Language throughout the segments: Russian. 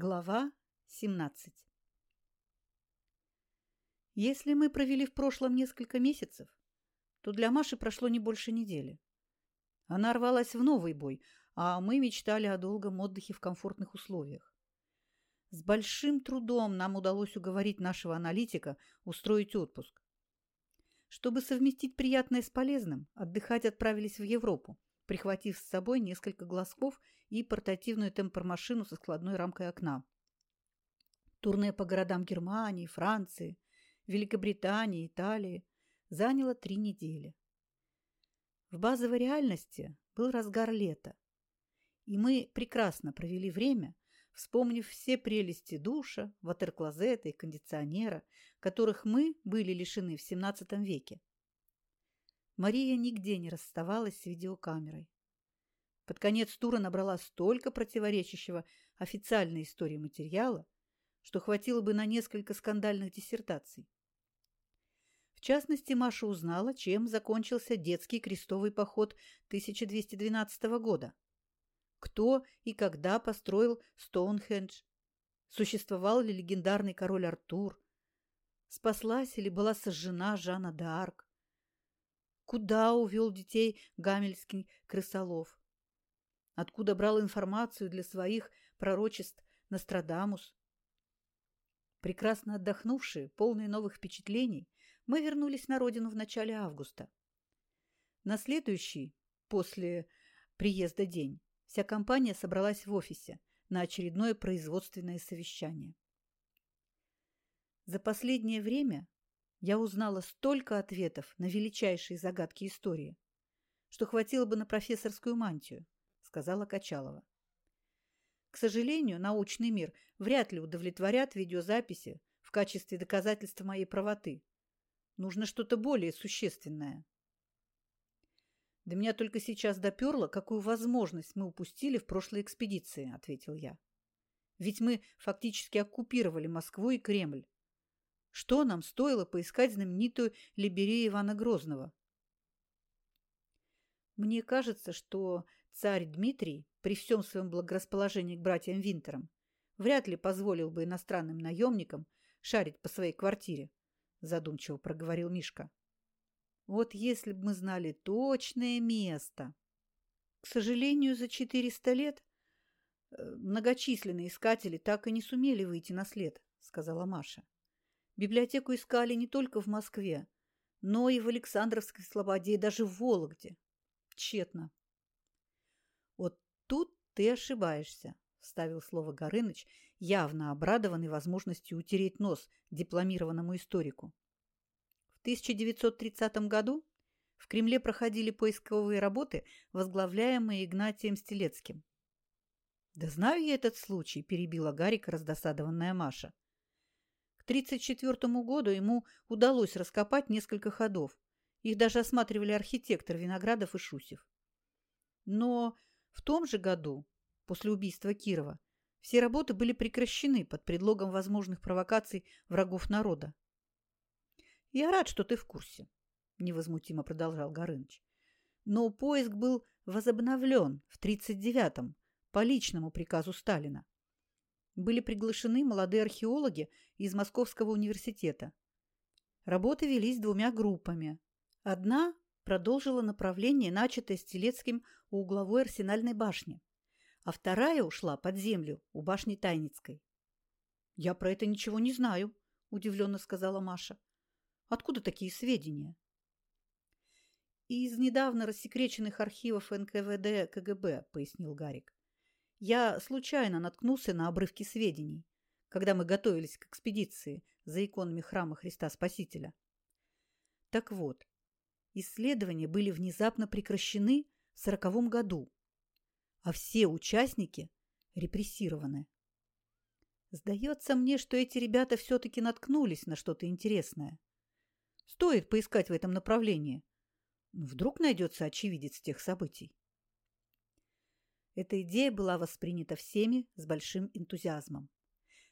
Глава 17 Если мы провели в прошлом несколько месяцев, то для Маши прошло не больше недели. Она рвалась в новый бой, а мы мечтали о долгом отдыхе в комфортных условиях. С большим трудом нам удалось уговорить нашего аналитика устроить отпуск. Чтобы совместить приятное с полезным, отдыхать отправились в Европу, прихватив с собой несколько глазков и портативную темпормашину со складной рамкой окна. Турне по городам Германии, Франции, Великобритании, Италии заняло три недели. В базовой реальности был разгар лета, и мы прекрасно провели время, вспомнив все прелести душа, ватерклозета и кондиционера, которых мы были лишены в XVII веке. Мария нигде не расставалась с видеокамерой. Под конец тура набрала столько противоречащего официальной истории материала, что хватило бы на несколько скандальных диссертаций. В частности, Маша узнала, чем закончился детский крестовый поход 1212 года. Кто и когда построил Стоунхендж? Существовал ли легендарный король Артур? Спаслась или была сожжена Жанна д'Арк? Куда увел детей гамельский крысолов? Откуда брал информацию для своих пророчеств Нострадамус? Прекрасно отдохнувшие, полные новых впечатлений, мы вернулись на родину в начале августа. На следующий, после приезда день, вся компания собралась в офисе на очередное производственное совещание. За последнее время я узнала столько ответов на величайшие загадки истории, что хватило бы на профессорскую мантию, сказала Качалова. К сожалению, научный мир вряд ли удовлетворят видеозаписи в качестве доказательства моей правоты. Нужно что-то более существенное. До меня только сейчас доперло, какую возможность мы упустили в прошлой экспедиции, ответил я. Ведь мы фактически оккупировали Москву и Кремль. Что нам стоило поискать знаменитую Либерию Ивана Грозного? Мне кажется, что царь Дмитрий, при всем своем благорасположении к братьям Винтерам, вряд ли позволил бы иностранным наемникам шарить по своей квартире, задумчиво проговорил Мишка. Вот если бы мы знали точное место. К сожалению, за 400 лет э, многочисленные искатели так и не сумели выйти на след, сказала Маша. Библиотеку искали не только в Москве, но и в Александровской Слободе, и даже в Вологде. Тщетно. Вот тут ты ошибаешься, вставил слово Горыныч, явно обрадованный возможностью утереть нос дипломированному историку. В 1930 году в Кремле проходили поисковые работы, возглавляемые Игнатием Стелецким. «Да знаю я этот случай», – перебила Гарика раздосадованная Маша. 1934 году ему удалось раскопать несколько ходов. Их даже осматривали архитектор Виноградов и Шусев. Но в том же году, после убийства Кирова, все работы были прекращены под предлогом возможных провокаций врагов народа. «Я рад, что ты в курсе», – невозмутимо продолжал Горыныч. «Но поиск был возобновлен в 1939-м по личному приказу Сталина были приглашены молодые археологи из Московского университета. Работы велись двумя группами. Одна продолжила направление, начатое Стелецким у угловой арсенальной башни, а вторая ушла под землю у башни Тайницкой. «Я про это ничего не знаю», – удивленно сказала Маша. «Откуда такие сведения?» «Из недавно рассекреченных архивов НКВД КГБ», – пояснил Гарик. Я случайно наткнулся на обрывки сведений, когда мы готовились к экспедиции за иконами храма Христа Спасителя. Так вот, исследования были внезапно прекращены в сороковом году, а все участники репрессированы. Сдается мне, что эти ребята все-таки наткнулись на что-то интересное. Стоит поискать в этом направлении. Вдруг найдется очевидец тех событий. Эта идея была воспринята всеми с большим энтузиазмом.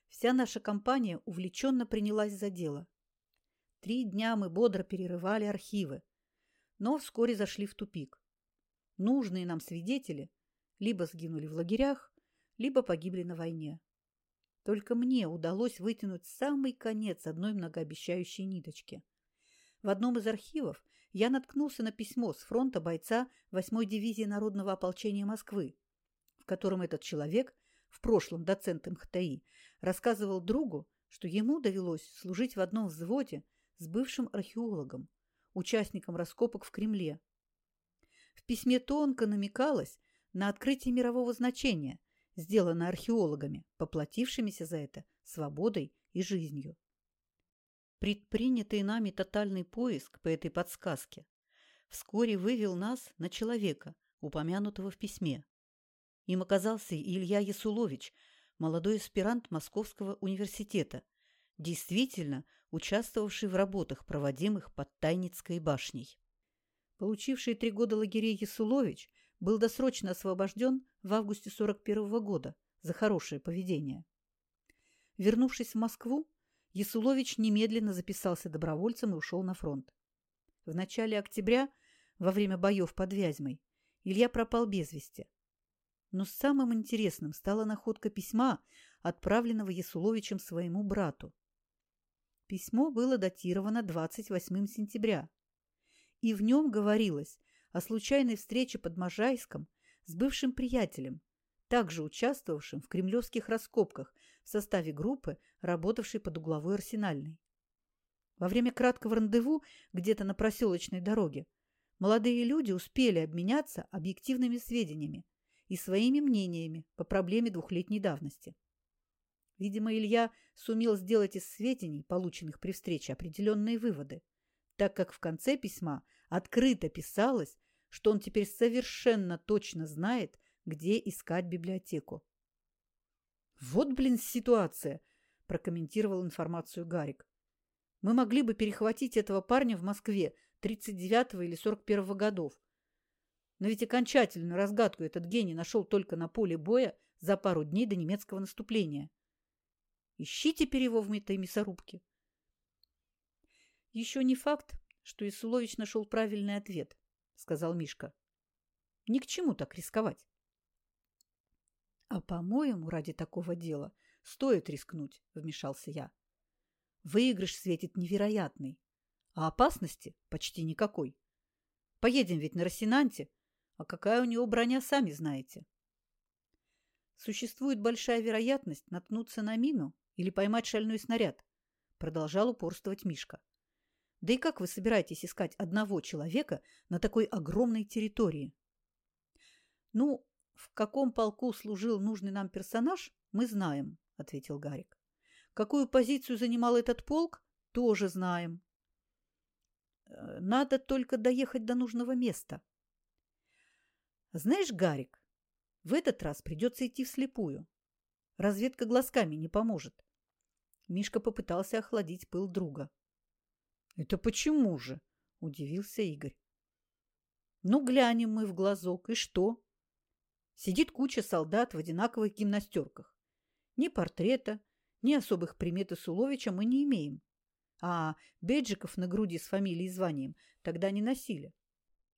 Вся наша компания увлеченно принялась за дело. Три дня мы бодро перерывали архивы, но вскоре зашли в тупик. Нужные нам свидетели либо сгинули в лагерях, либо погибли на войне. Только мне удалось вытянуть самый конец одной многообещающей ниточки. В одном из архивов я наткнулся на письмо с фронта бойца 8-й дивизии Народного ополчения Москвы, в котором этот человек, в прошлом доцент МХТИ, рассказывал другу, что ему довелось служить в одном взводе с бывшим археологом, участником раскопок в Кремле. В письме тонко намекалось на открытие мирового значения, сделанное археологами, поплатившимися за это свободой и жизнью. Предпринятый нами тотальный поиск по этой подсказке вскоре вывел нас на человека, упомянутого в письме. Им оказался Илья Ясулович, молодой аспирант Московского университета, действительно участвовавший в работах, проводимых под Тайницкой башней. Получивший три года лагерей Ясулович был досрочно освобожден в августе 41 -го года за хорошее поведение. Вернувшись в Москву, Ясулович немедленно записался добровольцем и ушел на фронт. В начале октября, во время боев под Вязьмой, Илья пропал без вести. Но самым интересным стала находка письма, отправленного Ясуловичем своему брату. Письмо было датировано 28 сентября, и в нем говорилось о случайной встрече под Можайском с бывшим приятелем, также участвовавшим в кремлевских раскопках в составе группы, работавшей под угловой арсенальной. Во время краткого рандеву где-то на проселочной дороге молодые люди успели обменяться объективными сведениями и своими мнениями по проблеме двухлетней давности. Видимо, Илья сумел сделать из сведений, полученных при встрече, определенные выводы, так как в конце письма открыто писалось, что он теперь совершенно точно знает, где искать библиотеку. «Вот, блин, ситуация!» – прокомментировал информацию Гарик. «Мы могли бы перехватить этого парня в Москве 39-го или 41-го годов. Но ведь окончательную разгадку этот гений нашел только на поле боя за пару дней до немецкого наступления. Ищи теперь его в этой мясорубке». Еще не факт, что Исулович нашел правильный ответ, сказал Мишка. Ни к чему так рисковать. А, по-моему, ради такого дела стоит рискнуть, вмешался я. Выигрыш светит невероятный, а опасности почти никакой. Поедем ведь на Росинанте, а какая у него броня, сами знаете. Существует большая вероятность наткнуться на мину или поймать шальной снаряд, продолжал упорствовать Мишка. Да и как вы собираетесь искать одного человека на такой огромной территории? Ну, в каком полку служил нужный нам персонаж, мы знаем, ответил Гарик. Какую позицию занимал этот полк, тоже знаем. Э, надо только доехать до нужного места. Знаешь, Гарик, в этот раз придется идти вслепую. Разведка глазками не поможет. Мишка попытался охладить пыл друга. «Это почему же?» – удивился Игорь. «Ну, глянем мы в глазок, и что?» Сидит куча солдат в одинаковых гимнастерках. Ни портрета, ни особых примет Исуловича мы не имеем. А беджиков на груди с фамилией и званием тогда не носили.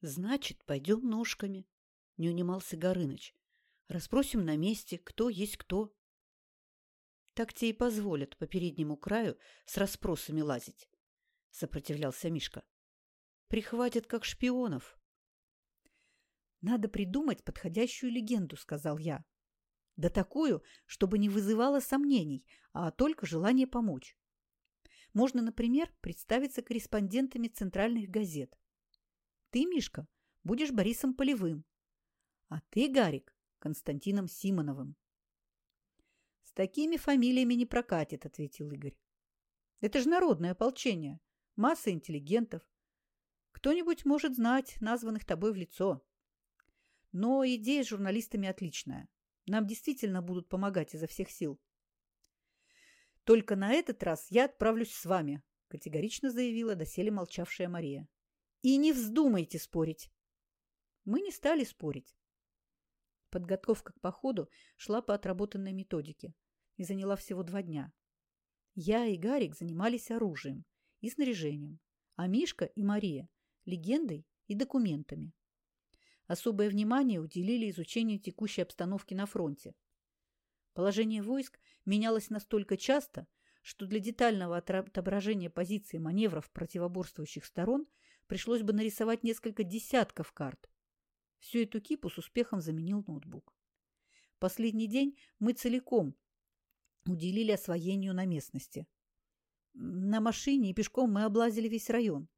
«Значит, пойдем ножками», – не унимался Горыныч. «Расспросим на месте, кто есть кто». Так те и позволят по переднему краю с расспросами лазить. – сопротивлялся Мишка. «Прихватят как шпионов». «Надо придумать подходящую легенду», – сказал я. «Да такую, чтобы не вызывала сомнений, а только желание помочь. Можно, например, представиться корреспондентами центральных газет. Ты, Мишка, будешь Борисом Полевым, а ты, Гарик, Константином Симоновым. «С такими фамилиями не прокатит», – ответил Игорь. «Это же народное ополчение масса интеллигентов. Кто-нибудь может знать названных тобой в лицо. Но идея с журналистами отличная. Нам действительно будут помогать изо всех сил. Только на этот раз я отправлюсь с вами, категорично заявила доселе молчавшая Мария. И не вздумайте спорить. Мы не стали спорить. Подготовка к походу шла по отработанной методике и заняла всего два дня. Я и Гарик занимались оружием и снаряжением, а Мишка и Мария – легендой и документами. Особое внимание уделили изучению текущей обстановки на фронте. Положение войск менялось настолько часто, что для детального отображения позиции маневров противоборствующих сторон пришлось бы нарисовать несколько десятков карт. Всю эту кипу с успехом заменил ноутбук. Последний день мы целиком уделили освоению на местности. На машине и пешком мы облазили весь район.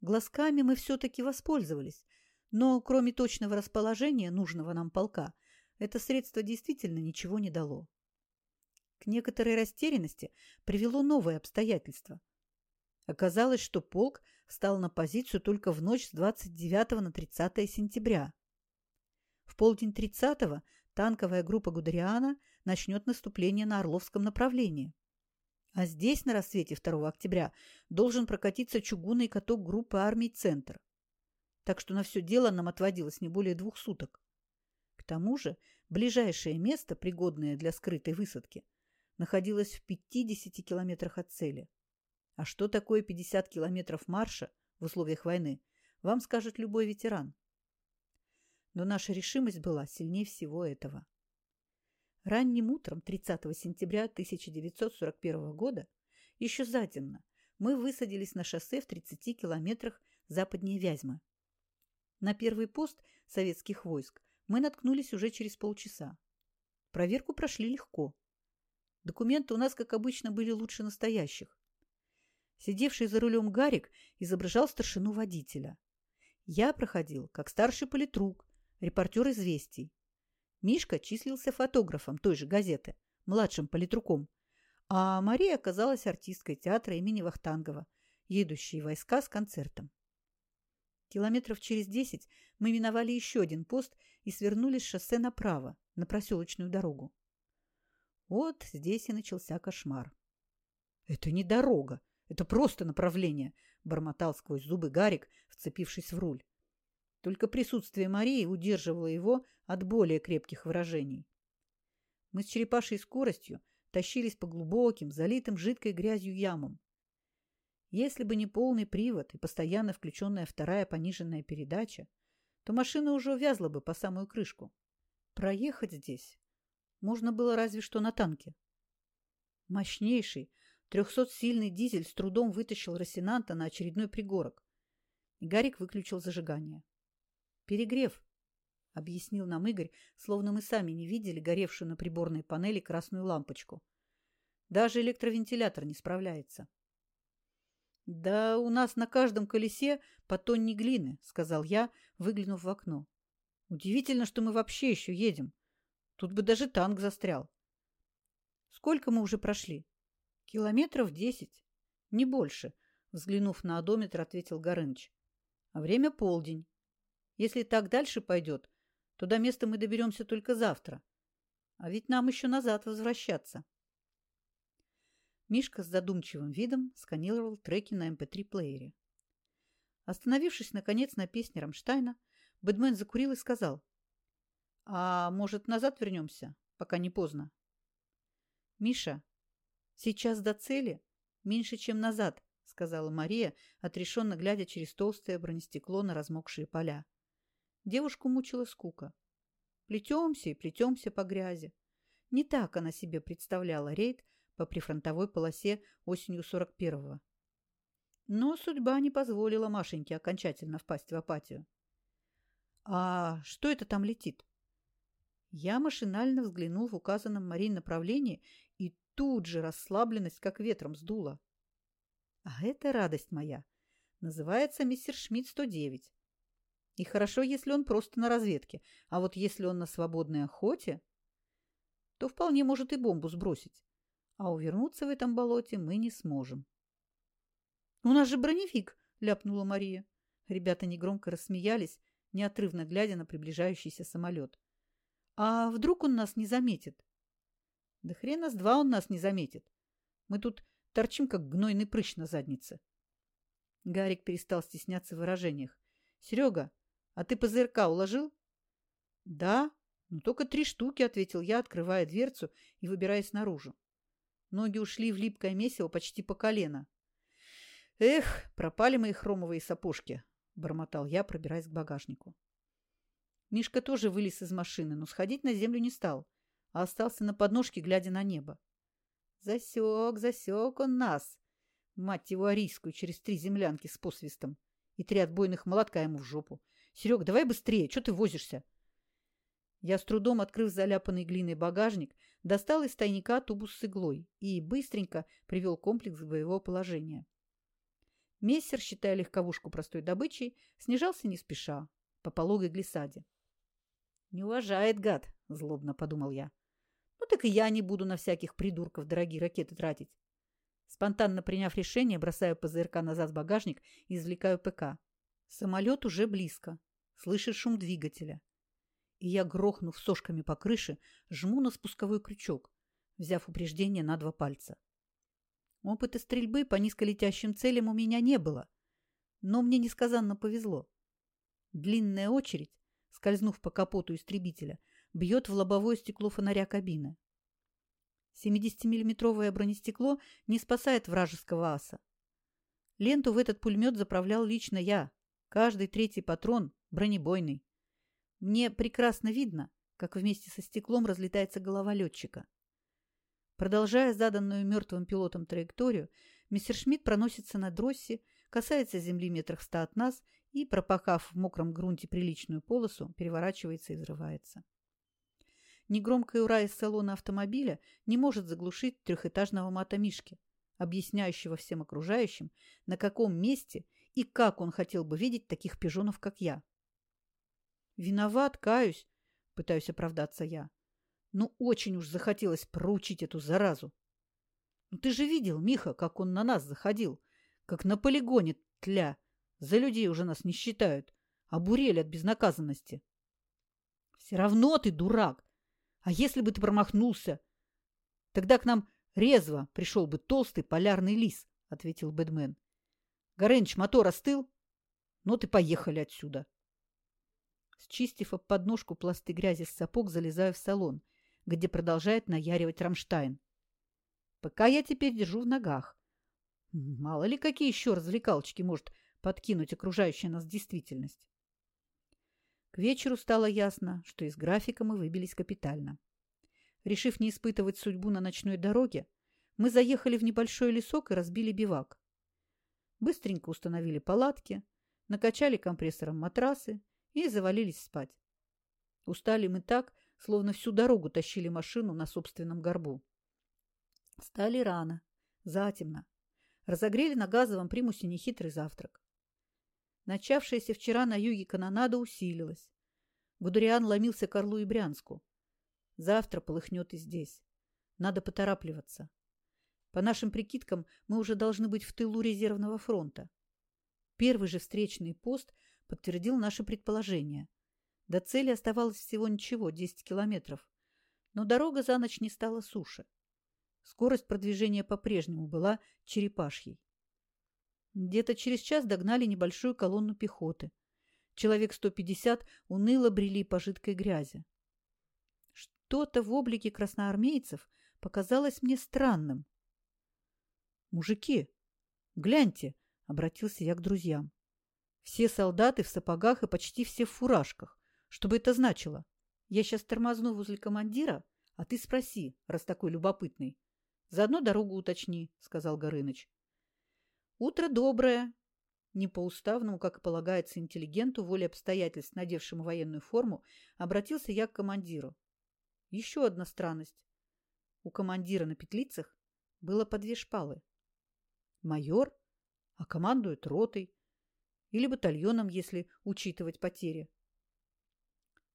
Глазками мы все-таки воспользовались, но кроме точного расположения нужного нам полка, это средство действительно ничего не дало. К некоторой растерянности привело новое обстоятельство. Оказалось, что полк встал на позицию только в ночь с 29 на 30 сентября. В полдень 30 танковая группа Гудериана начнет наступление на Орловском направлении. А здесь на рассвете 2 октября должен прокатиться чугунный каток группы армий «Центр». Так что на все дело нам отводилось не более двух суток. К тому же ближайшее место, пригодное для скрытой высадки, находилось в 50 километрах от цели. А что такое 50 километров марша в условиях войны, вам скажет любой ветеран. Но наша решимость была сильнее всего этого. Ранним утром 30 сентября 1941 года, еще затемно, мы высадились на шоссе в 30 километрах западнее Вязьмы. На первый пост советских войск мы наткнулись уже через полчаса. Проверку прошли легко. Документы у нас, как обычно, были лучше настоящих. Сидевший за рулем Гарик изображал старшину водителя. Я проходил как старший политрук, репортер «Известий». Мишка числился фотографом той же газеты, младшим политруком, а Мария оказалась артисткой театра имени Вахтангова, едущей войска с концертом. Километров через десять мы миновали еще один пост и свернули с шоссе направо, на проселочную дорогу. Вот здесь и начался кошмар. — Это не дорога, это просто направление, — бормотал сквозь зубы Гарик, вцепившись в руль. Только присутствие Марии удерживало его от более крепких выражений. Мы с черепашей скоростью тащились по глубоким, залитым жидкой грязью ямам. Если бы не полный привод и постоянно включенная вторая пониженная передача, то машина уже увязла бы по самую крышку. Проехать здесь можно было разве что на танке. Мощнейший, трехсотсильный дизель с трудом вытащил Росинанта на очередной пригорок, и Гарик выключил зажигание. Перегрев, объяснил нам Игорь, словно мы сами не видели горевшую на приборной панели красную лампочку. Даже электровентилятор не справляется. «Да у нас на каждом колесе по тонне глины», — сказал я, выглянув в окно. «Удивительно, что мы вообще еще едем. Тут бы даже танк застрял». «Сколько мы уже прошли?» «Километров десять. Не больше», — взглянув на одометр, ответил Горыныч. «А время полдень. Если так дальше пойдет, то до места мы доберемся только завтра. А ведь нам еще назад возвращаться. Мишка с задумчивым видом сканировал треки на mp3-плеере. Эм Остановившись, наконец, на песне Рамштайна, Бэдмен закурил и сказал. «А может, назад вернемся, пока не поздно?» «Миша, сейчас до цели меньше, чем назад», — сказала Мария, отрешенно глядя через толстое бронестекло на размокшие поля. Девушку мучила скука. Плетемся и плетемся по грязи. Не так она себе представляла рейд по прифронтовой полосе осенью 41-го. Но судьба не позволила Машеньке окончательно впасть в апатию. «А что это там летит?» Я машинально взглянул в указанном Марии направлении тут же расслабленность как ветром сдула. «А это радость моя. Называется мистер Шмидт-109. И хорошо, если он просто на разведке, а вот если он на свободной охоте, то вполне может и бомбу сбросить. А увернуться в этом болоте мы не сможем. «У нас же броневик!» — ляпнула Мария. Ребята негромко рассмеялись, неотрывно глядя на приближающийся самолет. «А вдруг он нас не заметит?» «Да хрена с два он нас не заметит. Мы тут торчим, как гнойный прыщ на заднице». Гарик перестал стесняться в выражениях. «Серега, а ты ПЗРК уложил? Да, ну только три штуки, ответил я, открывая дверцу и выбираясь наружу. Ноги ушли в липкое месиво почти по колено. Эх, пропали мои хромовые сапожки, бормотал я, пробираясь к багажнику. Мишка тоже вылез из машины, но сходить на землю не стал, а остался на подножке, глядя на небо. Засек, засек он нас, мать его арийскую, через три землянки с посвистом и три отбойных молотка ему в жопу. Серег, давай быстрее, что ты возишься? Я с трудом, открыв заляпанный глиной багажник, достал из тайника тубус с иглой и быстренько привел комплекс в боевого положения. Мессер, считая легковушку простой добычей, снижался не спеша, по пологой глиссаде. «Не уважает, гад!» – злобно подумал я. «Ну так и я не буду на всяких придурков дорогие ракеты тратить». Спонтанно приняв решение, бросаю ПЗРК назад в багажник и извлекаю ПК. Самолет уже близко. Слышит шум двигателя. И я, грохнув сошками по крыше, жму на спусковой крючок, взяв упреждение на два пальца. Опыта стрельбы по низколетящим целям у меня не было, но мне несказанно повезло. Длинная очередь, скользнув по капоту истребителя, бьет в лобовое стекло фонаря кабины. 70-миллиметровое бронестекло не спасает вражеского аса. Ленту в этот пулемет заправлял лично я. Каждый третий патрон бронебойный. Мне прекрасно видно, как вместе со стеклом разлетается голова летчика. Продолжая заданную мертвым пилотом траекторию, мистер Шмидт проносится на дроссе, касается земли метрах ста от нас и, пропахав в мокром грунте приличную полосу, переворачивается и взрывается. Негромкое ура из салона автомобиля не может заглушить трехэтажного мата Мишки, объясняющего всем окружающим, на каком месте и как он хотел бы видеть таких пижонов, как я. «Виноват, каюсь», — пытаюсь оправдаться я. Ну, очень уж захотелось проучить эту заразу. Ну, ты же видел, Миха, как он на нас заходил. Как на полигоне тля. За людей уже нас не считают. Обурели от безнаказанности. Все равно ты дурак. А если бы ты промахнулся? Тогда к нам резво пришел бы толстый полярный лис, — ответил Бэдмен. Горыныч, мотор остыл? Ну ты поехали отсюда. Счистив об подножку пласты грязи с сапог, залезаю в салон — где продолжает наяривать Рамштайн. Пока я теперь держу в ногах. Мало ли, какие еще развлекалочки может подкинуть окружающая нас действительность. К вечеру стало ясно, что из графика мы выбились капитально. Решив не испытывать судьбу на ночной дороге, мы заехали в небольшой лесок и разбили бивак. Быстренько установили палатки, накачали компрессором матрасы и завалились спать. Устали мы так, словно всю дорогу тащили машину на собственном горбу. Стали рано, затемно. Разогрели на газовом примусе нехитрый завтрак. Начавшаяся вчера на юге канонада усилилась. Гудериан ломился к Орлу и Брянску. Завтра полыхнет и здесь. Надо поторапливаться. По нашим прикидкам, мы уже должны быть в тылу резервного фронта. Первый же встречный пост подтвердил наше предположение. До цели оставалось всего ничего, 10 километров. Но дорога за ночь не стала суше. Скорость продвижения по-прежнему была черепашьей. Где-то через час догнали небольшую колонну пехоты. Человек 150 уныло брели по жидкой грязи. Что-то в облике красноармейцев показалось мне странным. «Мужики, гляньте!» — обратился я к друзьям. Все солдаты в сапогах и почти все в фуражках. Что бы это значило? Я сейчас тормозну возле командира, а ты спроси, раз такой любопытный. Заодно дорогу уточни, — сказал Горыныч. Утро доброе. Не по-уставному, как и полагается интеллигенту, воле обстоятельств, надевшему военную форму, обратился я к командиру. Еще одна странность. У командира на петлицах было по две шпалы. Майор, а командует ротой или батальоном, если учитывать потери.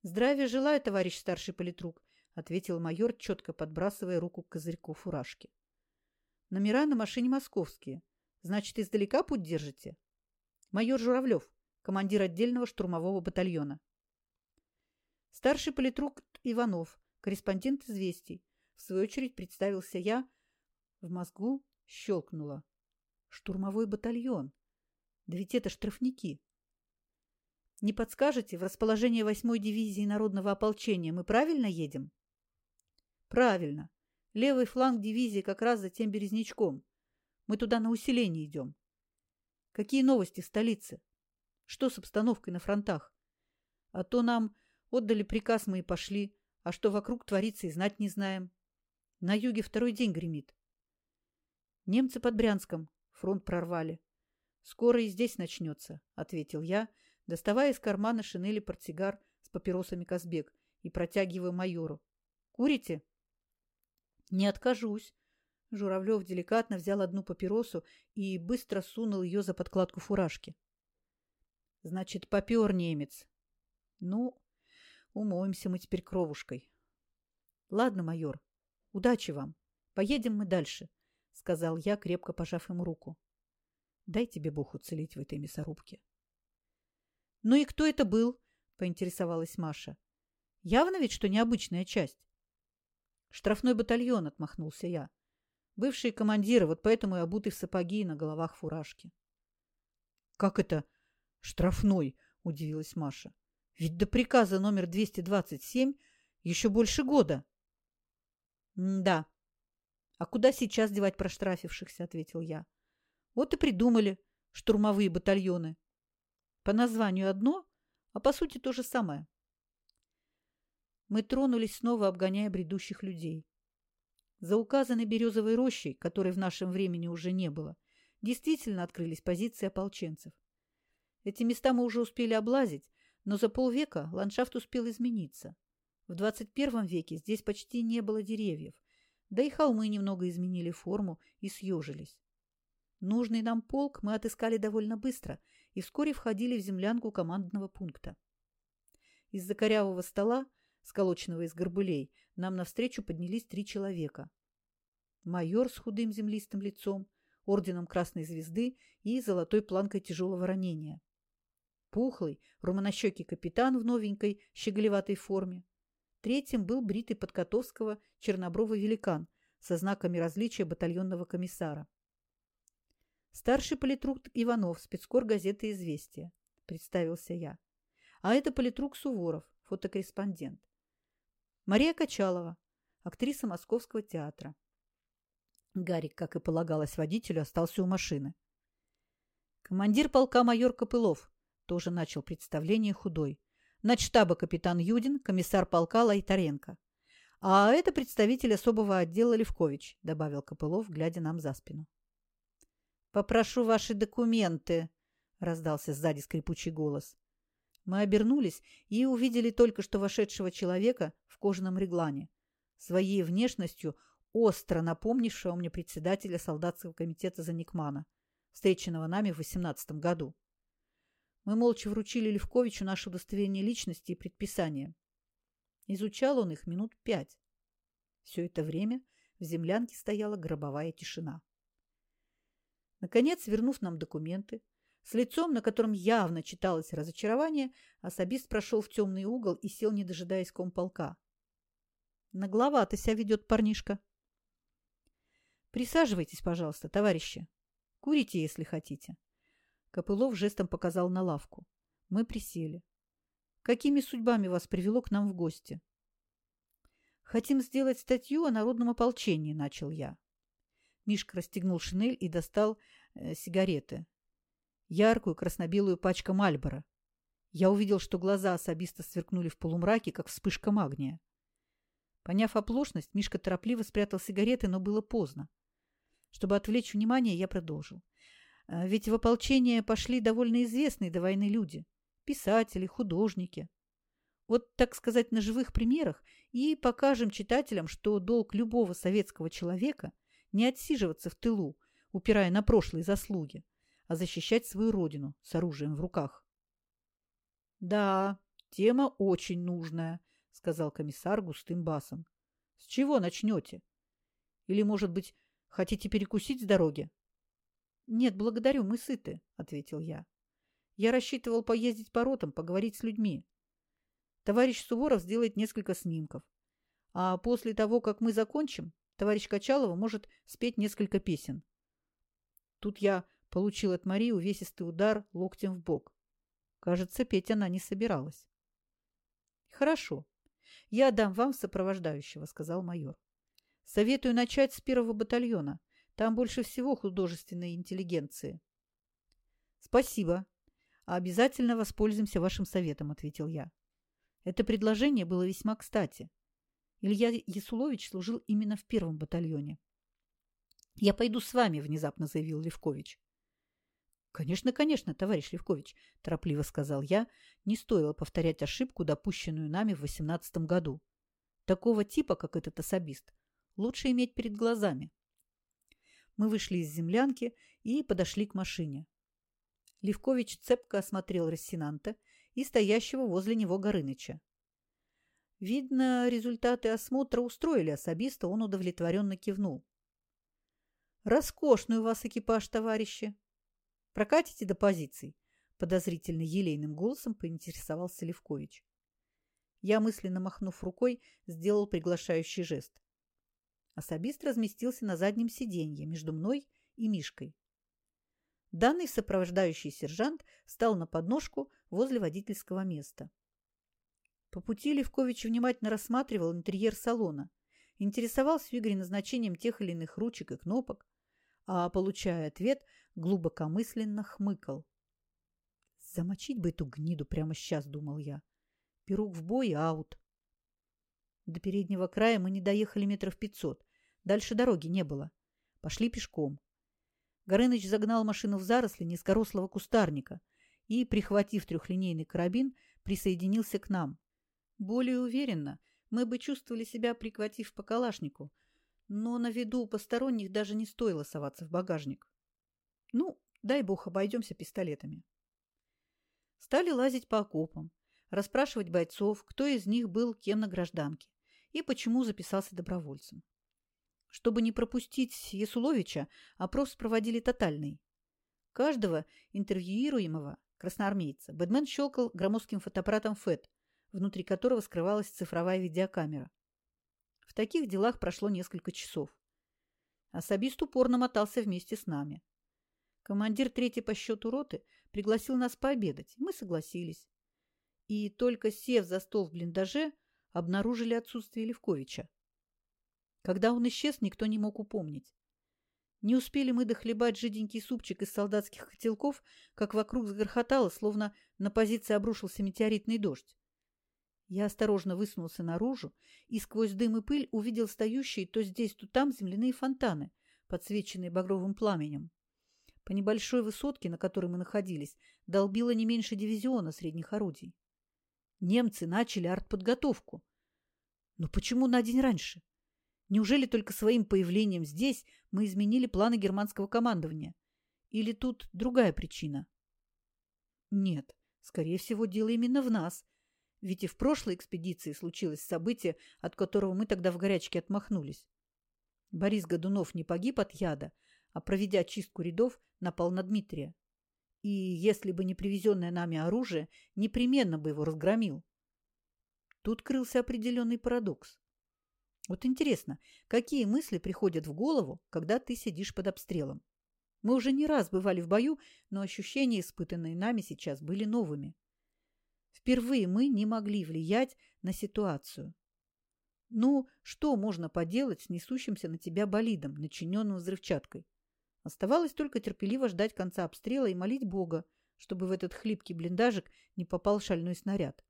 «Здравия желаю, товарищ старший политрук», — ответил майор, четко подбрасывая руку к козырьку фуражки. «Номера на машине московские. Значит, издалека путь держите?» «Майор Журавлев, командир отдельного штурмового батальона». Старший политрук Иванов, корреспондент «Известий». В свою очередь представился я. В мозгу щелкнуло. «Штурмовой батальон. Да ведь это штрафники». Не подскажете, в расположение 8-й дивизии народного ополчения мы правильно едем? Правильно. Левый фланг дивизии как раз за тем березнячком. Мы туда на усиление идем. Какие новости в столице? Что с обстановкой на фронтах? А то нам отдали приказ, мы и пошли. А что вокруг творится, и знать не знаем. На юге второй день гремит. Немцы под Брянском. Фронт прорвали. Скоро и здесь начнется, — ответил я, доставая из кармана шинели портсигар с папиросами Казбек и протягивая майору. Курите? Не откажусь. Журавлев деликатно взял одну папиросу и быстро сунул ее за подкладку фуражки. Значит, попер немец. Ну, умоемся мы теперь кровушкой. Ладно, майор, удачи вам. Поедем мы дальше, — сказал я, крепко пожав ему руку. Дай тебе Бог уцелеть в этой мясорубке. Ну и кто это был? — поинтересовалась Маша. Явно ведь, что необычная часть. Штрафной батальон, — отмахнулся я. Бывшие командиры, вот поэтому и обуты в сапоги и на головах фуражки. — Как это штрафной? — удивилась Маша. — Ведь до приказа номер 227 еще больше года. — Да. А куда сейчас девать проштрафившихся? — ответил я. — Вот и придумали штурмовые батальоны. По названию одно, а по сути то же самое. Мы тронулись снова, обгоняя бредущих людей. За указанной березовой рощей, которой в нашем времени уже не было, действительно открылись позиции ополченцев. Эти места мы уже успели облазить, но за полвека ландшафт успел измениться. В 21 веке здесь почти не было деревьев, да и холмы немного изменили форму и съежились. Нужный нам полк мы отыскали довольно быстро и вскоре входили в землянку командного пункта. Из-за корявого стола сколоченного из горбылей, нам навстречу поднялись три человека. Майор с худым землистым лицом, орденом Красной Звезды и золотой планкой тяжелого ранения. Пухлый, румонощекий капитан в новенькой, щеголеватой форме. Третьим был бритый подкотовского чернобровый великан со знаками различия батальонного комиссара. Старший политрук Иванов, спецкор газеты «Известия», представился я. А это политрук Суворов, фотокорреспондент. Мария Качалова, актриса Московского театра. Гарик, как и полагалось водителю, остался у машины. Командир полка майор Копылов тоже начал представление худой. Начштаба капитан Юдин, комиссар полка Лайтаренко. А это представитель особого отдела Левкович, добавил Копылов, глядя нам за спину. Попрошу ваши документы, раздался сзади скрипучий голос. Мы обернулись и увидели только что вошедшего человека в кожаном реглане, своей внешностью остро напомнившего мне председателя солдатского комитета Заникмана, встреченного нами в 18 году. Мы молча вручили Левковичу наше удостоверение личности и предписание. Изучал он их минут пять. Все это время в землянке стояла гробовая тишина. Наконец, вернув нам документы, с лицом, на котором явно читалось разочарование, особист прошел в темный угол и сел, не дожидаясь комполка. Нагловато себя ведет парнишка. Присаживайтесь, пожалуйста, товарищи. Курите, если хотите. Копылов жестом показал на лавку. Мы присели. Какими судьбами вас привело к нам в гости? Хотим сделать статью о народном ополчении, начал я. Мишка расстегнул шинель и достал э, сигареты яркую красно-белую пачку Мальбора. Я увидел, что глаза особисто сверкнули в полумраке, как вспышка магния. Поняв оплошность, Мишка торопливо спрятал сигареты, но было поздно. Чтобы отвлечь внимание, я продолжил. А ведь в ополчение пошли довольно известные до войны люди. Писатели, художники. Вот, так сказать, на живых примерах и покажем читателям, что долг любого советского человека не отсиживаться в тылу, упирая на прошлые заслуги, а защищать свою родину с оружием в руках. — Да, тема очень нужная, — сказал комиссар густым басом. — С чего начнете? Или, может быть, хотите перекусить с дороги? — Нет, благодарю, мы сыты, — ответил я. Я рассчитывал поездить по ротам, поговорить с людьми. Товарищ Суворов сделает несколько снимков. А после того, как мы закончим, товарищ Качалова может спеть несколько песен. Тут я получил от Марии увесистый удар локтем в бок. Кажется, петь она не собиралась. «Хорошо. Я дам вам сопровождающего», — сказал майор. «Советую начать с первого батальона. Там больше всего художественной интеллигенции». «Спасибо. Обязательно воспользуемся вашим советом», — ответил я. Это предложение было весьма кстати. Илья Ясулович служил именно в первом батальоне. «Я пойду с вами», – внезапно заявил Левкович. «Конечно, конечно, товарищ Левкович», – торопливо сказал я. Не стоило повторять ошибку, допущенную нами в восемнадцатом году. Такого типа, как этот особист, лучше иметь перед глазами. Мы вышли из землянки и подошли к машине. Левкович цепко осмотрел Рассенанта и стоящего возле него Горыныча. Видно, результаты осмотра устроили особиста, он удовлетворенно кивнул. «Роскошный у вас экипаж, товарищи! Прокатите до позиций?» Подозрительно елейным голосом поинтересовался Левкович. Я, мысленно махнув рукой, сделал приглашающий жест. Особист разместился на заднем сиденье между мной и Мишкой. Данный сопровождающий сержант стал на подножку возле водительского места. По пути Левкович внимательно рассматривал интерьер салона, интересовался в Игоре назначением тех или иных ручек и кнопок, а, получая ответ, глубокомысленно хмыкал. «Замочить бы эту гниду прямо сейчас», — думал я. «Пирук в бой, аут». До переднего края мы не доехали метров пятьсот. Дальше дороги не было. Пошли пешком. Горыныч загнал машину в заросли низкорослого кустарника и, прихватив трехлинейный карабин, присоединился к нам. Более уверенно мы бы чувствовали себя, прихватив по калашнику, но на виду посторонних даже не стоило соваться в багажник. Ну, дай бог, обойдемся пистолетами. Стали лазить по окопам, расспрашивать бойцов, кто из них был кем на гражданке и почему записался добровольцем. Чтобы не пропустить Ясуловича, опрос проводили тотальный. Каждого интервьюируемого красноармейца Бэдмен щелкал громоздким фотоаппаратом ФЭТ, внутри которого скрывалась цифровая видеокамера. В таких делах прошло несколько часов. Особист упорно мотался вместе с нами. Командир третьей по счету роты пригласил нас пообедать. Мы согласились. И только сев за стол в блиндаже, обнаружили отсутствие Левковича. Когда он исчез, никто не мог упомнить. Не успели мы дохлебать жиденький супчик из солдатских котелков, как вокруг загорхотало, словно на позиции обрушился метеоритный дождь. Я осторожно высунулся наружу и сквозь дым и пыль увидел стоящие то здесь, то там земляные фонтаны, подсвеченные багровым пламенем. По небольшой высотке, на которой мы находились, долбило не меньше дивизиона средних орудий. Немцы начали артподготовку. Но почему на день раньше? Неужели только своим появлением здесь мы изменили планы германского командования? Или тут другая причина? Нет, скорее всего, дело именно в нас. Ведь и в прошлой экспедиции случилось событие, от которого мы тогда в горячке отмахнулись. Борис Годунов не погиб от яда, а, проведя чистку рядов, напал на Дмитрия. И если бы не привезенное нами оружие, непременно бы его разгромил. Тут крылся определенный парадокс. Вот интересно, какие мысли приходят в голову, когда ты сидишь под обстрелом? Мы уже не раз бывали в бою, но ощущения, испытанные нами сейчас, были новыми. Впервые мы не могли влиять на ситуацию. Ну, что можно поделать с несущимся на тебя болидом, начиненным взрывчаткой? Оставалось только терпеливо ждать конца обстрела и молить Бога, чтобы в этот хлипкий блиндажик не попал шальной снаряд.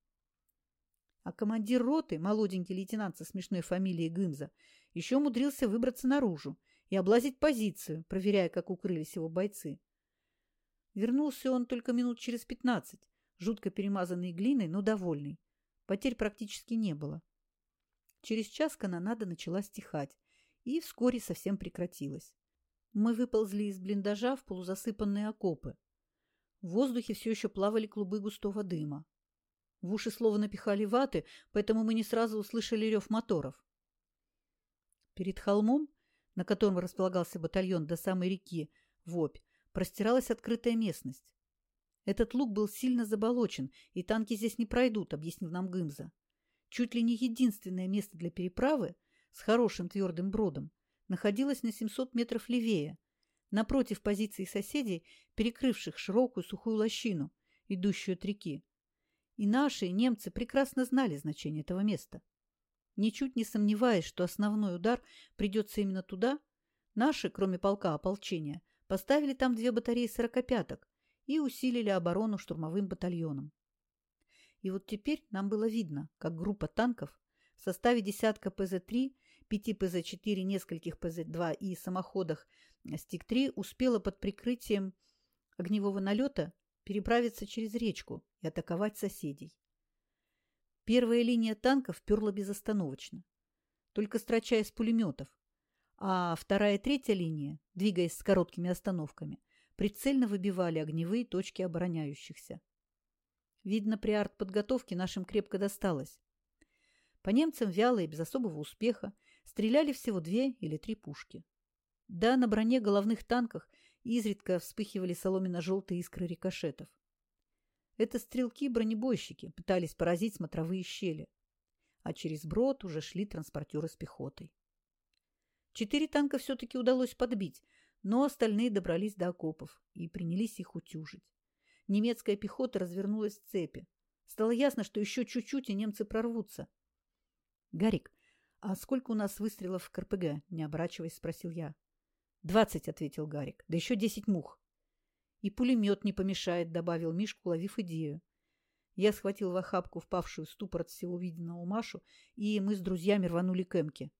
А командир роты, молоденький лейтенант со смешной фамилией Гымза, еще умудрился выбраться наружу и облазить позицию, проверяя, как укрылись его бойцы. Вернулся он только минут через пятнадцать, жутко перемазанный глиной, но довольный. Потерь практически не было. Через час канонада начала стихать и вскоре совсем прекратилась. Мы выползли из блиндажа в полузасыпанные окопы. В воздухе все еще плавали клубы густого дыма. В уши словно напихали ваты, поэтому мы не сразу услышали рев моторов. Перед холмом, на котором располагался батальон до самой реки, Вопь, простиралась открытая местность. Этот луг был сильно заболочен, и танки здесь не пройдут, объяснил нам Гымза. Чуть ли не единственное место для переправы с хорошим твердым бродом находилось на 700 метров левее, напротив позиции соседей, перекрывших широкую сухую лощину, идущую от реки. И наши, и немцы, прекрасно знали значение этого места. Ничуть не сомневаясь, что основной удар придется именно туда, наши, кроме полка ополчения, поставили там две батареи сорокопяток и усилили оборону штурмовым батальоном. И вот теперь нам было видно, как группа танков в составе десятка ПЗ-3, пяти ПЗ-4, нескольких ПЗ-2 и самоходах Стик-3 успела под прикрытием огневого налета переправиться через речку и атаковать соседей. Первая линия танков перла безостановочно, только строча из пулеметов, а вторая и третья линия, двигаясь с короткими остановками, прицельно выбивали огневые точки обороняющихся. Видно, при артподготовке нашим крепко досталось. По немцам вяло и без особого успеха стреляли всего две или три пушки. Да, на броне головных танках изредка вспыхивали соломенно-желтые искры рикошетов. Это стрелки-бронебойщики пытались поразить смотровые щели, а через брод уже шли транспортеры с пехотой. Четыре танка все-таки удалось подбить, но остальные добрались до окопов и принялись их утюжить. Немецкая пехота развернулась в цепи. Стало ясно, что еще чуть-чуть, и немцы прорвутся. — Гарик, а сколько у нас выстрелов в КРПГ? — не оборачиваясь, спросил я. — Двадцать, — ответил Гарик. — Да еще десять мух. — И пулемет не помешает, — добавил Мишка, уловив идею. Я схватил в охапку впавшую в ступор от всего виденного Машу, и мы с друзьями рванули к Эмке.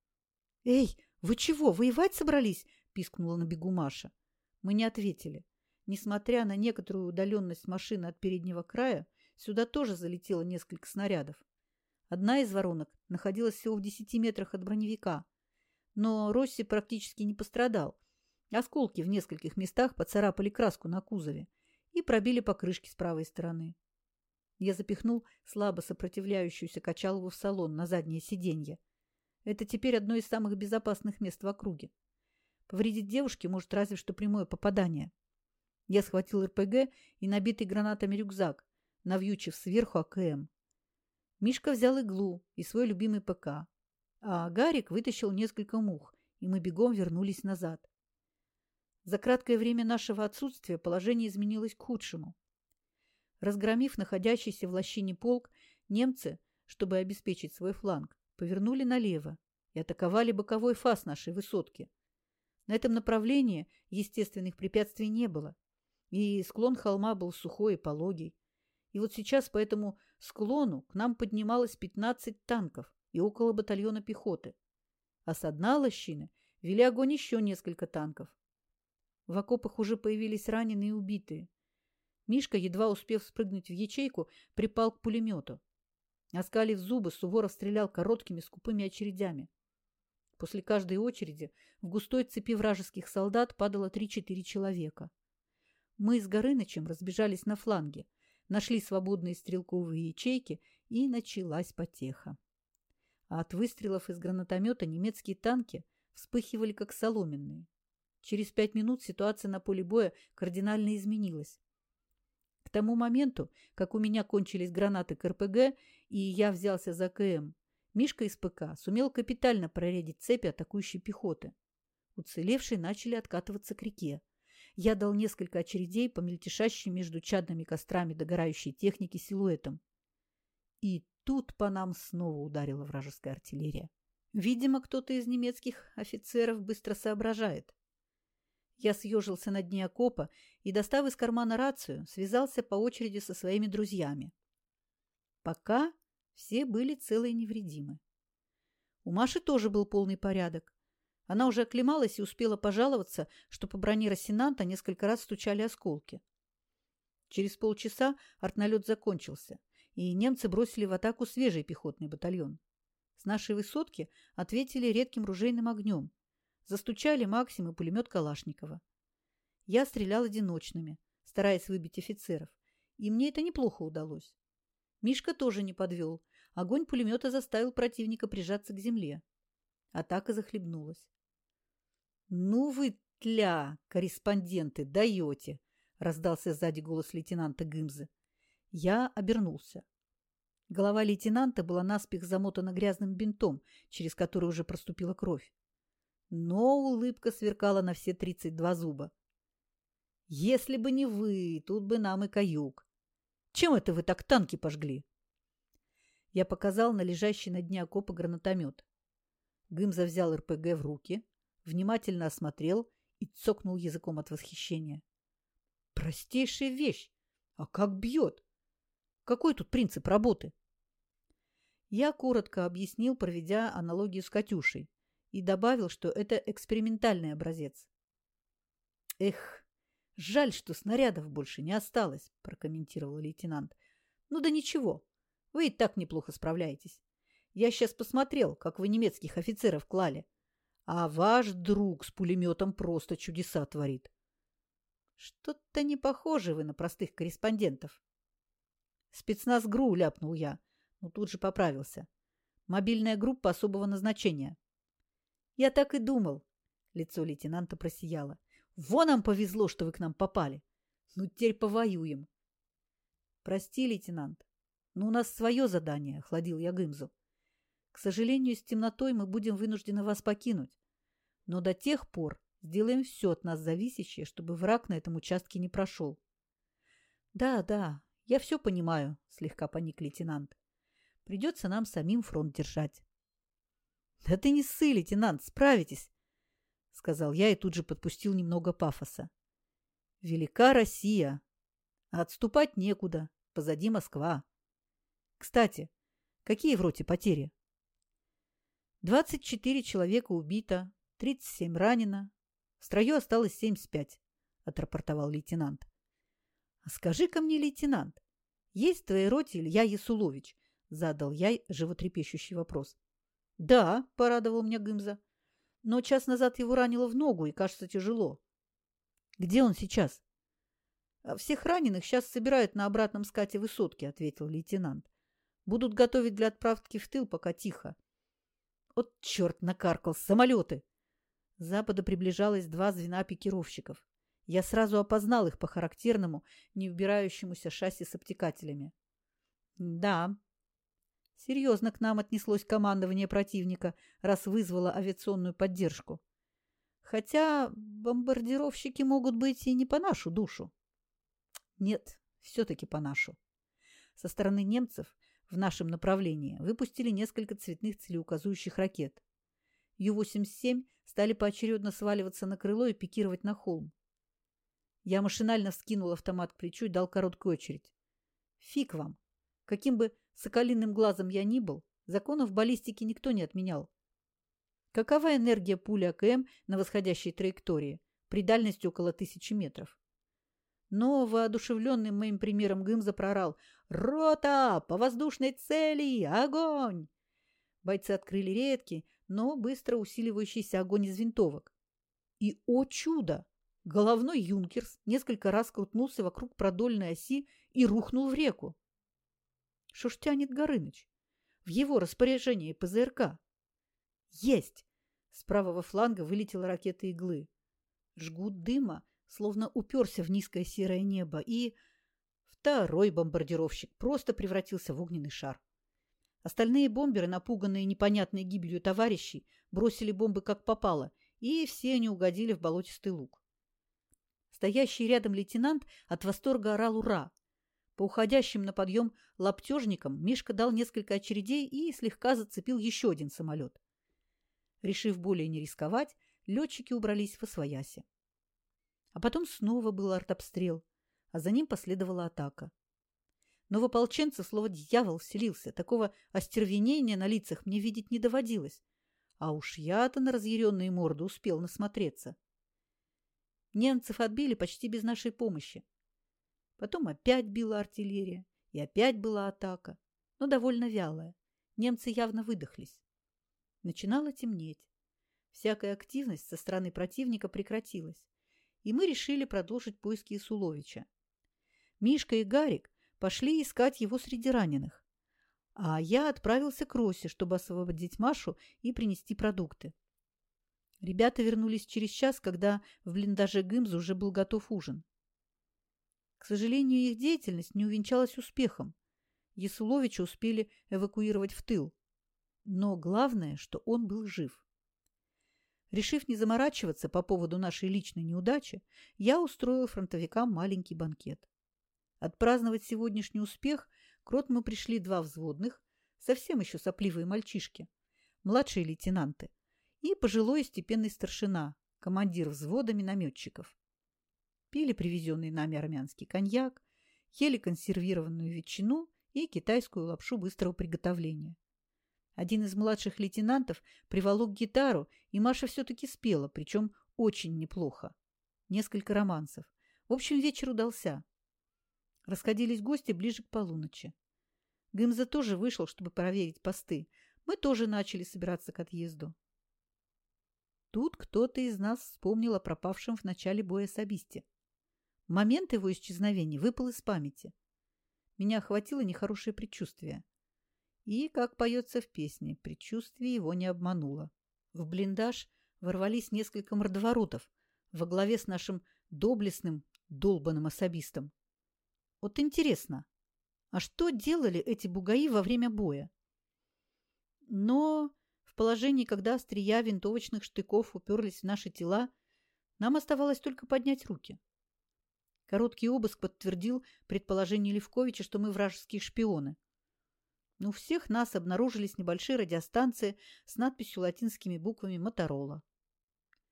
— Эй, вы чего, воевать собрались? — пискнула на бегу Маша. Мы не ответили. Несмотря на некоторую удаленность машины от переднего края, сюда тоже залетело несколько снарядов. Одна из воронок находилась всего в десяти метрах от броневика. Но Росси практически не пострадал. Осколки в нескольких местах поцарапали краску на кузове и пробили покрышки с правой стороны. Я запихнул слабо сопротивляющуюся Качалову в салон на заднее сиденье. Это теперь одно из самых безопасных мест в округе. Повредить девушке может разве что прямое попадание. Я схватил РПГ и набитый гранатами рюкзак, навьючив сверху АКМ. Мишка взял иглу и свой любимый ПК, а Гарик вытащил несколько мух, и мы бегом вернулись назад. За краткое время нашего отсутствия положение изменилось к худшему. Разгромив находящийся в лощине полк, немцы, чтобы обеспечить свой фланг, повернули налево и атаковали боковой фас нашей высотки. На этом направлении естественных препятствий не было, и склон холма был сухой и пологий. И вот сейчас по этому склону к нам поднималось 15 танков и около батальона пехоты. А с дна лощины вели огонь еще несколько танков. В окопах уже появились раненые и убитые. Мишка, едва успев спрыгнуть в ячейку, припал к пулемету. Оскалив зубы, Суворов стрелял короткими скупыми очередями. После каждой очереди в густой цепи вражеских солдат падало 3-4 человека. Мы с Горынычем разбежались на фланге, нашли свободные стрелковые ячейки, и началась потеха. А от выстрелов из гранатомета немецкие танки вспыхивали, как соломенные. Через пять минут ситуация на поле боя кардинально изменилась. К тому моменту, как у меня кончились гранаты к РПГ, и я взялся за КМ, Мишка из ПК сумел капитально проредить цепи атакующей пехоты. Уцелевшие начали откатываться к реке. Я дал несколько очередей по мельтешащим между чадными кострами догорающей техники силуэтам. И тут по нам снова ударила вражеская артиллерия. Видимо, кто-то из немецких офицеров быстро соображает. Я съежился на дне окопа и, достав из кармана рацию, связался по очереди со своими друзьями. Пока все были целы и невредимы. У Маши тоже был полный порядок. Она уже оклемалась и успела пожаловаться, что по броне Рассенанта несколько раз стучали осколки. Через полчаса артналет закончился, и немцы бросили в атаку свежий пехотный батальон. С нашей высотки ответили редким ружейным огнем. Застучали Максим и пулемет Калашникова. Я стрелял одиночными, стараясь выбить офицеров, и мне это неплохо удалось. Мишка тоже не подвел. Огонь пулемета заставил противника прижаться к земле. Атака захлебнулась. «Ну вы, тля, корреспонденты, даете!» — раздался сзади голос лейтенанта Гымзы. Я обернулся. Голова лейтенанта была наспех замотана грязным бинтом, через который уже проступила кровь. Но улыбка сверкала на все тридцать два зуба. «Если бы не вы, тут бы нам и каюк. Чем это вы так танки пожгли?» Я показал на лежащий на дне окопа гранатомет. Гымза взял РПГ в руки, внимательно осмотрел и цокнул языком от восхищения. Простейшая вещь! А как бьет! Какой тут принцип работы? Я коротко объяснил, проведя аналогию с «Катюшей», и добавил, что это экспериментальный образец. «Эх, жаль, что снарядов больше не осталось», – прокомментировал лейтенант. «Ну да ничего, вы и так неплохо справляетесь. Я сейчас посмотрел, как вы немецких офицеров клали. А ваш друг с пулеметом просто чудеса творит. Что-то не похожи вы на простых корреспондентов. Спецназ ГРУ ляпнул я, но тут же поправился. Мобильная группа особого назначения. Я так и думал. Лицо лейтенанта просияло. Вон нам повезло, что вы к нам попали. Ну, теперь повоюем. Прости, лейтенант, но у нас свое задание, охладил я Гымзу. К сожалению, с темнотой мы будем вынуждены вас покинуть. Но до тех пор сделаем все от нас зависящее, чтобы враг на этом участке не прошел. Да, да, я все понимаю, слегка паник лейтенант. Придется нам самим фронт держать. Да ты не ссы, лейтенант, справитесь, сказал я и тут же подпустил немного пафоса. Велика Россия, отступать некуда, позади Москва. Кстати, какие в роте потери? 24 человека убито, 37 ранено. В строю осталось 75, отрапортовал лейтенант. А скажи-ка мне, лейтенант, есть в твоей роте Илья Ясулович? Задал я животрепещущий вопрос. Да, порадовал меня Гымза. Но час назад его ранило в ногу и, кажется, тяжело. Где он сейчас? «А всех раненых сейчас собирают на обратном скате высотки, ответил лейтенант. Будут готовить для отправки в тыл, пока тихо. Вот черт накаркал, самолеты! С запада приближалось два звена пикировщиков. Я сразу опознал их по характерному, не убирающемуся шасси с обтекателями. Да, серьезно к нам отнеслось командование противника, раз вызвало авиационную поддержку. Хотя бомбардировщики могут быть и не по нашу душу. Нет, все-таки по нашу. Со стороны немцев в нашем направлении выпустили несколько цветных целеуказующих ракет. Ю-87 стали поочередно сваливаться на крыло и пикировать на холм. Я машинально вскинул автомат к плечу и дал короткую очередь. Фиг вам! Каким бы соколиным глазом я ни был, законов баллистики никто не отменял. Какова энергия пули АКМ на восходящей траектории при дальности около тысячи метров? Но воодушевленный моим примером Гымза прорал «Рота! По воздушной цели! Огонь!» Бойцы открыли редкий, но быстро усиливающийся огонь из винтовок. И, о чудо! Головной юнкерс несколько раз крутнулся вокруг продольной оси и рухнул в реку. Что ж тянет Горыныч? В его распоряжении ПЗРК. Есть! С правого фланга вылетела ракета иглы. Жгут дыма словно уперся в низкое серое небо, и второй бомбардировщик просто превратился в огненный шар. Остальные бомберы, напуганные непонятной гибелью товарищей, бросили бомбы как попало, и все они угодили в болотистый луг. Стоящий рядом лейтенант от восторга орал «Ура!». По уходящим на подъем лаптежникам Мишка дал несколько очередей и слегка зацепил еще один самолет. Решив более не рисковать, летчики убрались в освояси. А потом снова был артобстрел, а за ним последовала атака. Но в ополченца слово «дьявол» вселился. Такого остервенения на лицах мне видеть не доводилось. А уж я-то на разъяренные морды успел насмотреться. Немцев отбили почти без нашей помощи. Потом опять била артиллерия, и опять была атака, но довольно вялая. Немцы явно выдохлись. Начинало темнеть. Всякая активность со стороны противника прекратилась и мы решили продолжить поиски Исуловича. Мишка и Гарик пошли искать его среди раненых, а я отправился к Росе, чтобы освободить Машу и принести продукты. Ребята вернулись через час, когда в блиндаже Гымз уже был готов ужин. К сожалению, их деятельность не увенчалась успехом. Ясуловича успели эвакуировать в тыл. Но главное, что он был жив. Решив не заморачиваться по поводу нашей личной неудачи, я устроил фронтовикам маленький банкет. Отпраздновать сегодняшний успех к Ротму пришли два взводных, совсем еще сопливые мальчишки, младшие лейтенанты, и пожилой степенный старшина, командир взвода минометчиков. Пили привезенный нами армянский коньяк, ели консервированную ветчину и китайскую лапшу быстрого приготовления. Один из младших лейтенантов приволок гитару, и Маша все-таки спела, причем очень неплохо. Несколько романсов. В общем, вечер удался. Расходились гости ближе к полуночи. Гымза тоже вышел, чтобы проверить посты. Мы тоже начали собираться к отъезду. Тут кто-то из нас вспомнил о пропавшем в начале боя Сабисте. Момент его исчезновения выпал из памяти. Меня охватило нехорошее предчувствие. И, как поется в песне, предчувствие его не обмануло. В блиндаж ворвались несколько мордоворотов во главе с нашим доблестным, долбанным особистом. Вот интересно, а что делали эти бугаи во время боя? Но в положении, когда острия винтовочных штыков уперлись в наши тела, нам оставалось только поднять руки. Короткий обыск подтвердил предположение Левковича, что мы вражеские шпионы. Но у всех нас обнаружились небольшие радиостанции с надписью латинскими буквами «Моторола».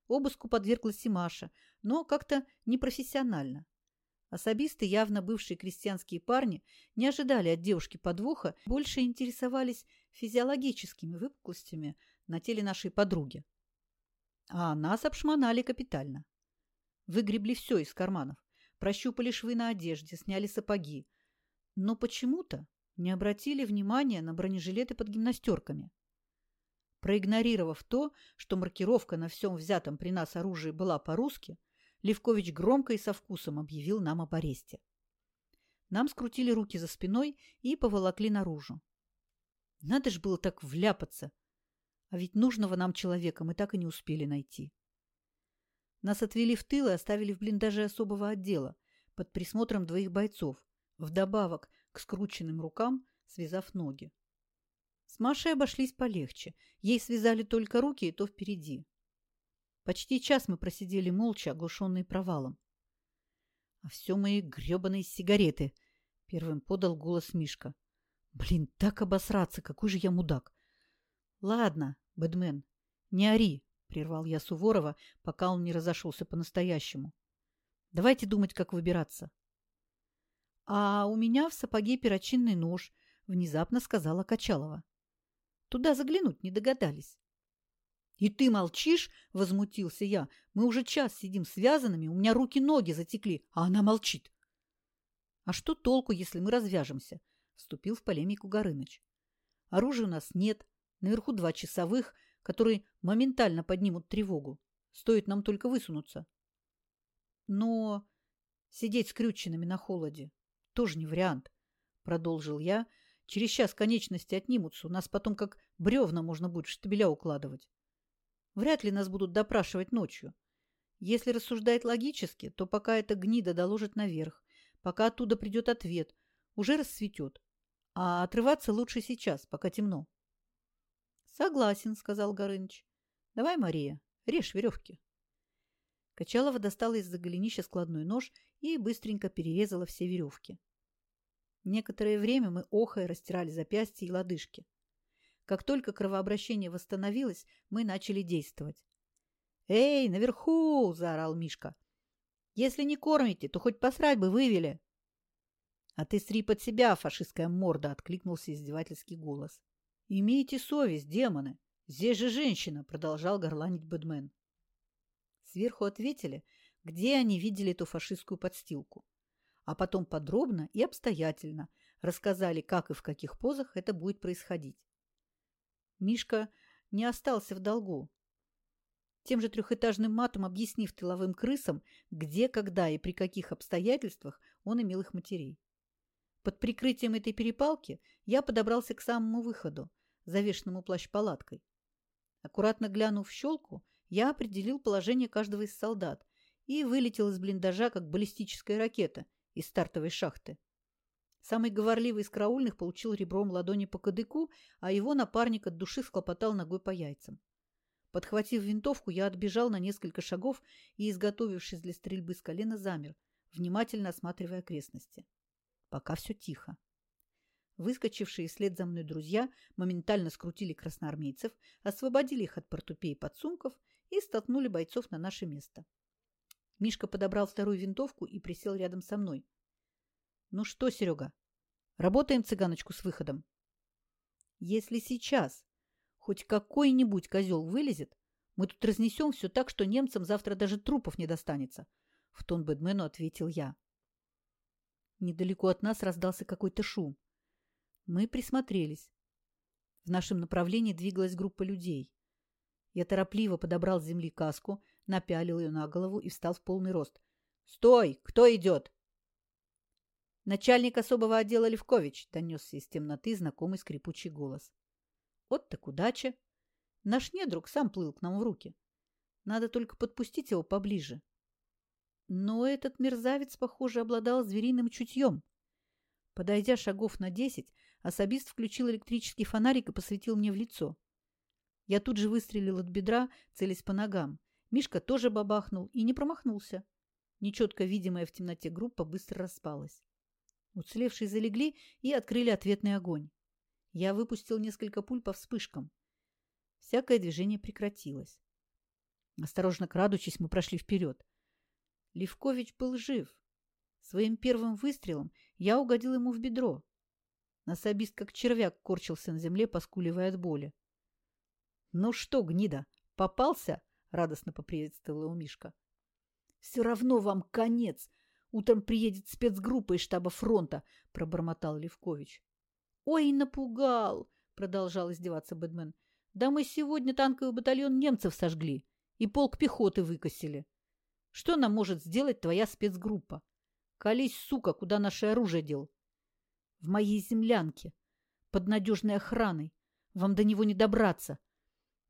Обыску подверглась и Маша, но как-то непрофессионально. Особисты, явно бывшие крестьянские парни, не ожидали от девушки подвоха, больше интересовались физиологическими выпуклостями на теле нашей подруги. А нас обшмонали капитально. Выгребли все из карманов, прощупали швы на одежде, сняли сапоги. Но почему-то не обратили внимания на бронежилеты под гимнастерками. Проигнорировав то, что маркировка на всем взятом при нас оружии была по-русски, Левкович громко и со вкусом объявил нам об аресте. Нам скрутили руки за спиной и поволокли наружу. Надо ж было так вляпаться. А ведь нужного нам человека мы так и не успели найти. Нас отвели в тыл и оставили в блиндаже особого отдела под присмотром двоих бойцов, вдобавок к скрученным рукам, связав ноги. С Машей обошлись полегче. Ей связали только руки, и то впереди. Почти час мы просидели молча, оглушенные провалом. — А все мои гребаные сигареты! — первым подал голос Мишка. — Блин, так обосраться! Какой же я мудак! — Ладно, Бэдмен, не ори! — прервал я Суворова, пока он не разошелся по-настоящему. — Давайте думать, как выбираться. — А у меня в сапоге перочинный нож, — внезапно сказала Качалова. Туда заглянуть не догадались. «И ты молчишь?» – возмутился я. «Мы уже час сидим связанными, у меня руки-ноги затекли, а она молчит». «А что толку, если мы развяжемся?» – вступил в полемику Горыныч. «Оружия у нас нет, наверху два часовых, которые моментально поднимут тревогу. Стоит нам только высунуться». «Но сидеть скрюченными на холоде тоже не вариант», – продолжил я. «Через час конечности отнимутся, у нас потом как бревна можно будет штабеля укладывать». Вряд ли нас будут допрашивать ночью. Если рассуждать логически, то пока эта гнида доложит наверх, пока оттуда придет ответ, уже рассветет. А отрываться лучше сейчас, пока темно. — Согласен, — сказал Горыныч. — Давай, Мария, режь веревки. Качалова достала из-за голенища складной нож и быстренько перерезала все веревки. Некоторое время мы охая растирали запястья и лодыжки. Как только кровообращение восстановилось, мы начали действовать. «Эй, наверху!» – заорал Мишка. «Если не кормите, то хоть посрать бы вывели!» «А ты сри под себя, фашистская морда!» – откликнулся издевательский голос. «Имейте совесть, демоны! Здесь же женщина!» – продолжал горланить Бэдмен. Сверху ответили, где они видели эту фашистскую подстилку. А потом подробно и обстоятельно рассказали, как и в каких позах это будет происходить. Мишка не остался в долгу. Тем же трехэтажным матом объяснив тыловым крысам, где, когда и при каких обстоятельствах он имел их матерей. Под прикрытием этой перепалки я подобрался к самому выходу, завешенному плащ-палаткой. Аккуратно глянув в щелку, я определил положение каждого из солдат и вылетел из блиндажа, как баллистическая ракета из стартовой шахты. Самый говорливый из караульных получил ребром ладони по кадыку, а его напарник от души схлопотал ногой по яйцам. Подхватив винтовку, я отбежал на несколько шагов и, изготовившись для стрельбы с колена, замер, внимательно осматривая окрестности. Пока все тихо. Выскочившие вслед за мной друзья моментально скрутили красноармейцев, освободили их от портупей и подсумков и столкнули бойцов на наше место. Мишка подобрал вторую винтовку и присел рядом со мной. Ну что, Серега, работаем цыганочку с выходом? Если сейчас Хоть какой-нибудь козел вылезет, мы тут разнесем все так, что немцам завтра даже трупов не достанется. В тон Бэдмену ответил я. Недалеко от нас раздался какой-то шум. Мы присмотрелись. В нашем направлении двигалась группа людей. Я торопливо подобрал с земли каску, напялил ее на голову и встал в полный рост. «Стой! Кто идет?» «Начальник особого отдела Левкович», — донесся из темноты знакомый скрипучий голос. «Вот так удача! Наш недруг сам плыл к нам в руки. Надо только подпустить его поближе». Но этот мерзавец, похоже, обладал звериным чутьем. Подойдя шагов на десять, особист включил электрический фонарик и посветил мне в лицо. Я тут же выстрелил от бедра, целясь по ногам. Мишка тоже бабахнул и не промахнулся. Нечетко видимая в темноте группа быстро распалась. Уцелевшие залегли и открыли ответный огонь. Я выпустил несколько пуль по вспышкам. Всякое движение прекратилось. Осторожно крадучись, мы прошли вперед. Левкович был жив. Своим первым выстрелом я угодил ему в бедро. Насобист, как червяк, корчился на земле, поскуливая от боли. — Ну что, гнида, попался? — радостно поприветствовал его Мишка. — Все равно вам конец. Утром приедет спецгруппа из штаба фронта, — пробормотал Левкович. — Ой, напугал! — продолжал издеваться Бэдмен. — Да мы сегодня танковый батальон немцев сожгли и полк пехоты выкосили. Что нам может сделать твоя спецгруппа? Колись, сука, куда наше оружие дел? В моей землянке, под надежной охраной. Вам до него не добраться.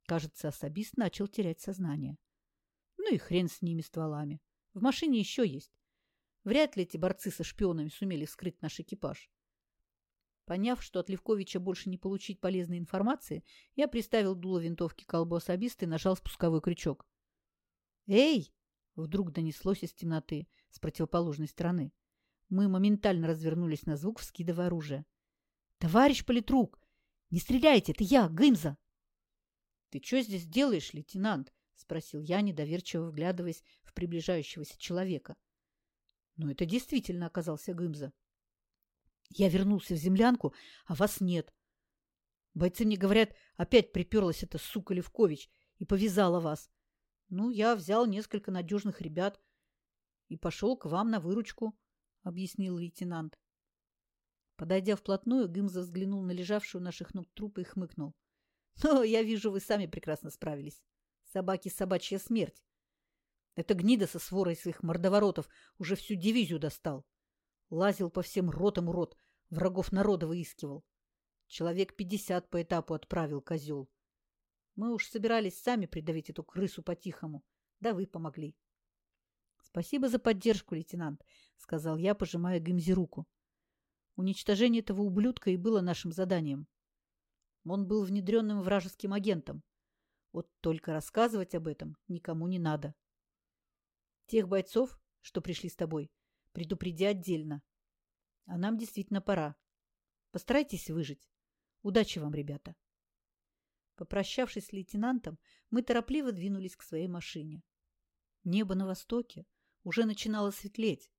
Кажется, особист начал терять сознание. Ну и хрен с ними стволами. В машине еще есть. Вряд ли эти борцы со шпионами сумели скрыть наш экипаж. Поняв, что от Левковича больше не получить полезной информации, я приставил дуло винтовки к колбу особиста и нажал спусковой крючок. «Эй!» Вдруг донеслось из темноты с противоположной стороны. Мы моментально развернулись на звук, вскидывая оружие. «Товарищ политрук! Не стреляйте! Это я, Гымза!» «Ты что здесь делаешь, лейтенант?» — спросил я, недоверчиво вглядываясь в приближающегося человека. Но это действительно оказался Гымза. «Я вернулся в землянку, а вас нет. Бойцы мне говорят, опять приперлась эта сука Левкович и повязала вас. Ну, я взял несколько надежных ребят и пошел к вам на выручку, — объяснил лейтенант. Подойдя вплотную, Гымза взглянул на лежавшую у наших ног труп и хмыкнул. — Ну, я вижу, вы сами прекрасно справились. Собаки — собачья смерть. Это гнида со сворой своих мордоворотов уже всю дивизию достал. Лазил по всем ротам урод, врагов народа выискивал. Человек пятьдесят по этапу отправил козел. Мы уж собирались сами придавить эту крысу по-тихому. Да вы помогли. — Спасибо за поддержку, лейтенант, — сказал я, пожимая Гимзи руку. Уничтожение этого ублюдка и было нашим заданием. Он был внедренным вражеским агентом. Вот только рассказывать об этом никому не надо. Тех бойцов, что пришли с тобой, предупреди отдельно. А нам действительно пора. Постарайтесь выжить. Удачи вам, ребята. Попрощавшись с лейтенантом, мы торопливо двинулись к своей машине. Небо на востоке уже начинало светлеть,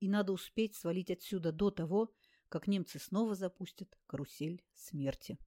и надо успеть свалить отсюда до того, как немцы снова запустят карусель смерти.